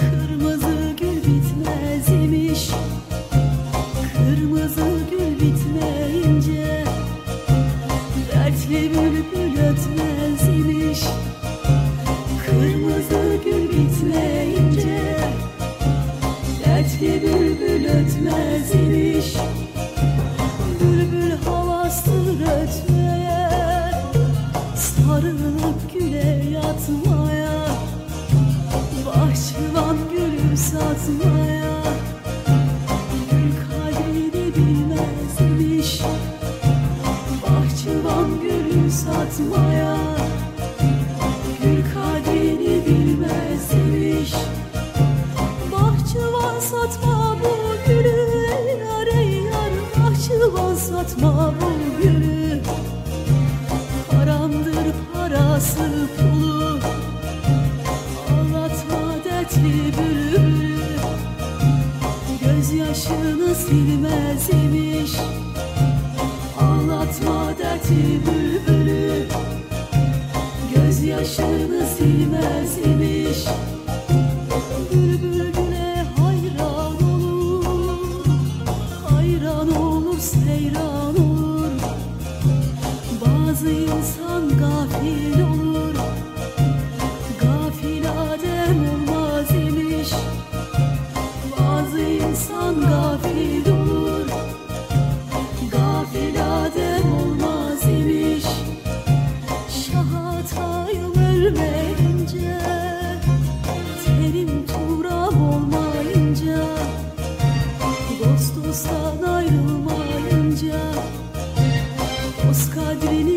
Kırmızı gül bitmez Kırmızı gül bitmeyince Dertli bülbül ötmez Kırmızı gül bitmeyince Dertli bülbül ötmez Bülbül havasıdır ötmeye Sarılıp güle yatmaya. Bahçıvan gülü satmaya Gül kadrini bilmez imiş. Bahçıvan gülü satmaya Gül kadrini bilmez imiş. Bahçıvan satma bu gülü Yar. Ey yar bahçıvan satma bu gülü. Haramdır parası pulu bülbülü Gözyaşını silmez imiş. Bülbülü. Gözyaşını silmez imiş. Bülbül güle hayran olur. Hayran olur seyran Bazı insan gülmeyince Terim olmayınca Dost dosttan ayrılmayınca Dost kadrini